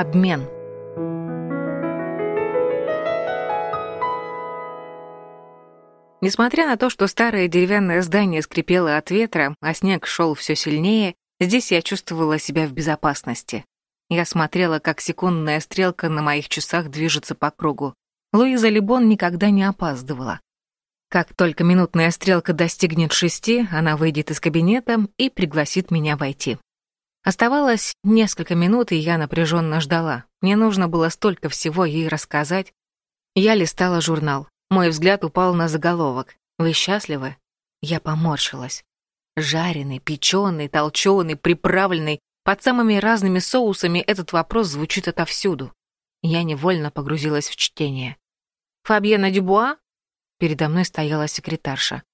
Обмен. Несмотря на то, что старое деревянное здание скрипело от ветра, а снег шел все сильнее, здесь я чувствовала себя в безопасности. Я смотрела, как секундная стрелка на моих часах движется по кругу. Луиза Либон никогда не опаздывала. Как только минутная стрелка достигнет шести, она выйдет из кабинета и пригласит меня войти. Оставалось несколько минут, и я напряженно ждала. Мне нужно было столько всего ей рассказать. Я листала журнал. Мой взгляд упал на заголовок. «Вы счастливы?» Я поморщилась. Жареный, печеный, толченый, приправленный, под самыми разными соусами этот вопрос звучит отовсюду. Я невольно погрузилась в чтение. «Фабьена Дюбуа?» Передо мной стояла секретарша.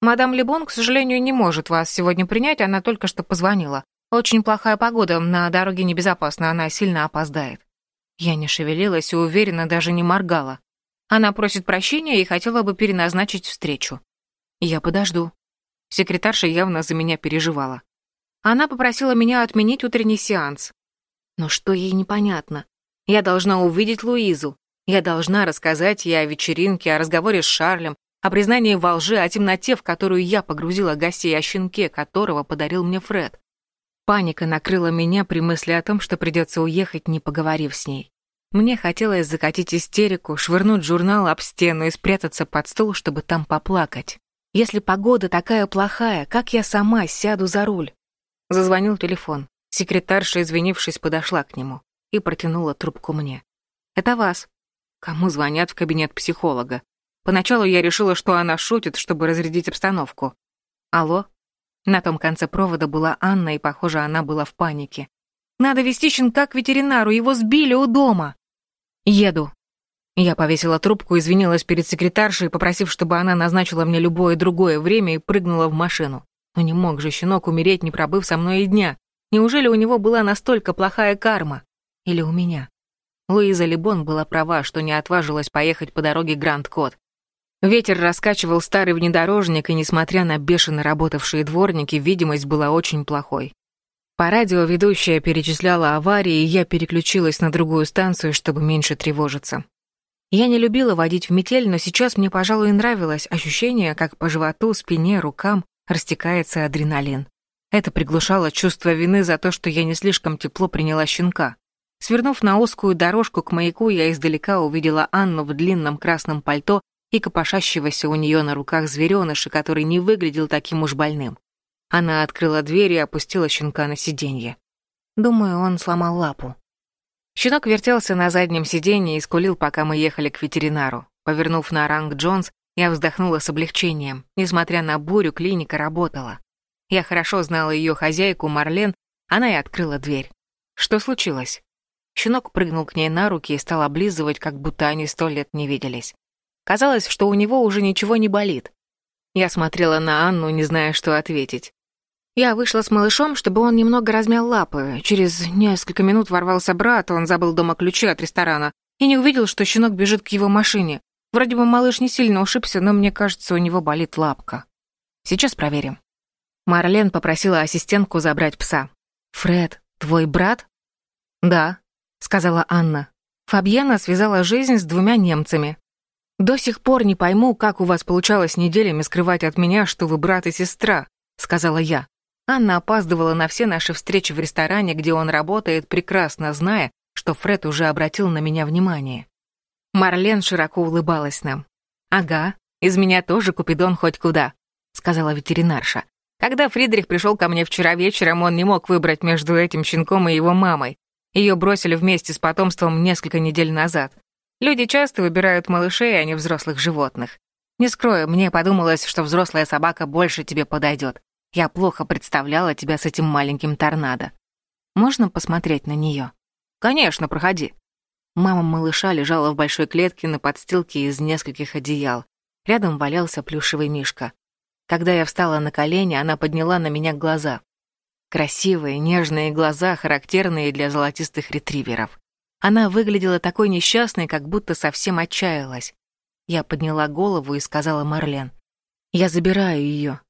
«Мадам Лебон, к сожалению, не может вас сегодня принять, она только что позвонила. Очень плохая погода, на дороге небезопасно, она сильно опоздает». Я не шевелилась и уверенно даже не моргала. Она просит прощения и хотела бы переназначить встречу. Я подожду. Секретарша явно за меня переживала. Она попросила меня отменить утренний сеанс. Но что ей непонятно? Я должна увидеть Луизу. Я должна рассказать ей о вечеринке, о разговоре с Шарлем, о признании во лжи, о темноте, в которую я погрузила гостей, о щенке, которого подарил мне Фред. Паника накрыла меня при мысли о том, что придется уехать, не поговорив с ней. Мне хотелось закатить истерику, швырнуть журнал об стену и спрятаться под стол, чтобы там поплакать. Если погода такая плохая, как я сама сяду за руль? Зазвонил телефон. Секретарша, извинившись, подошла к нему и протянула трубку мне. «Это вас». Кому звонят в кабинет психолога? Поначалу я решила, что она шутит, чтобы разрядить обстановку. «Алло?» На том конце провода была Анна, и, похоже, она была в панике. «Надо вести щенка к ветеринару, его сбили у дома!» «Еду». Я повесила трубку, извинилась перед секретаршей, попросив, чтобы она назначила мне любое другое время и прыгнула в машину. Но не мог же щенок умереть, не пробыв со мной и дня. Неужели у него была настолько плохая карма? Или у меня? Луиза Либон была права, что не отважилась поехать по дороге Гранд-Кот. Ветер раскачивал старый внедорожник, и, несмотря на бешено работавшие дворники, видимость была очень плохой. По радио ведущая перечисляла аварии, и я переключилась на другую станцию, чтобы меньше тревожиться. Я не любила водить в метель, но сейчас мне, пожалуй, нравилось ощущение, как по животу, спине, рукам растекается адреналин. Это приглушало чувство вины за то, что я не слишком тепло приняла щенка. Свернув на узкую дорожку к маяку, я издалека увидела Анну в длинном красном пальто и копошащегося у нее на руках звереныша, который не выглядел таким уж больным. Она открыла дверь и опустила щенка на сиденье. Думаю, он сломал лапу. Щенок вертелся на заднем сиденье и скулил, пока мы ехали к ветеринару. Повернув на ранг Джонс, я вздохнула с облегчением. Несмотря на бурю, клиника работала. Я хорошо знала ее хозяйку, Марлен, она и открыла дверь. Что случилось? Щенок прыгнул к ней на руки и стал облизывать, как будто они сто лет не виделись. Казалось, что у него уже ничего не болит. Я смотрела на Анну, не зная, что ответить. Я вышла с малышом, чтобы он немного размял лапы. Через несколько минут ворвался брат, он забыл дома ключи от ресторана и не увидел, что щенок бежит к его машине. Вроде бы малыш не сильно ушибся, но мне кажется, у него болит лапка. Сейчас проверим. Марлен попросила ассистентку забрать пса. «Фред, твой брат?» «Да», — сказала Анна. Фабьена связала жизнь с двумя немцами. «До сих пор не пойму, как у вас получалось неделями скрывать от меня, что вы брат и сестра», — сказала я. Анна опаздывала на все наши встречи в ресторане, где он работает, прекрасно зная, что Фред уже обратил на меня внимание. Марлен широко улыбалась нам. «Ага, из меня тоже Купидон хоть куда», — сказала ветеринарша. «Когда Фридрих пришел ко мне вчера вечером, он не мог выбрать между этим щенком и его мамой. Ее бросили вместе с потомством несколько недель назад. Люди часто выбирают малышей, а не взрослых животных. Не скрою, мне подумалось, что взрослая собака больше тебе подойдет. Я плохо представляла тебя с этим маленьким торнадо. Можно посмотреть на нее? Конечно, проходи. Мама малыша лежала в большой клетке на подстилке из нескольких одеял. Рядом валялся плюшевый мишка. Когда я встала на колени, она подняла на меня глаза. Красивые, нежные глаза, характерные для золотистых ретриверов. Она выглядела такой несчастной, как будто совсем отчаялась. Я подняла голову и сказала Марлен. «Я забираю ее.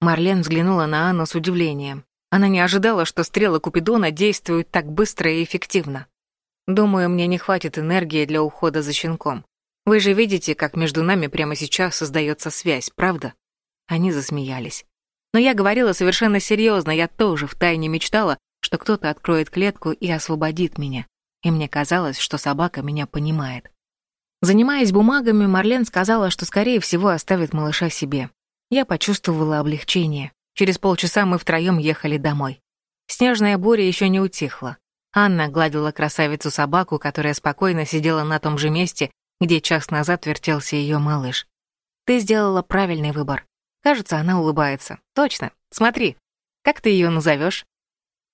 Марлен взглянула на Анну с удивлением. Она не ожидала, что стрелы Купидона действуют так быстро и эффективно. Думаю, мне не хватит энергии для ухода за щенком. Вы же видите, как между нами прямо сейчас создается связь, правда?» Они засмеялись. Но я говорила совершенно серьезно, я тоже втайне мечтала, что кто-то откроет клетку и освободит меня. И мне казалось, что собака меня понимает. Занимаясь бумагами, Марлен сказала, что, скорее всего, оставит малыша себе. Я почувствовала облегчение. Через полчаса мы втроем ехали домой. Снежная буря еще не утихла. Анна гладила красавицу собаку, которая спокойно сидела на том же месте, где час назад вертелся ее малыш. «Ты сделала правильный выбор. Кажется, она улыбается. Точно. Смотри. Как ты ее назовешь?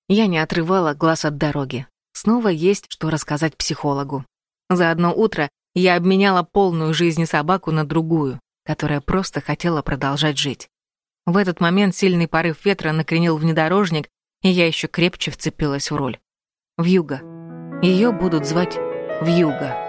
Я не отрывала глаз от дороги. Снова есть что рассказать психологу. За одно утро я обменяла полную жизнь собаку на другую, которая просто хотела продолжать жить. В этот момент сильный порыв ветра накренил внедорожник, и я еще крепче вцепилась в руль. Вьюга. Ее будут звать Вьюга.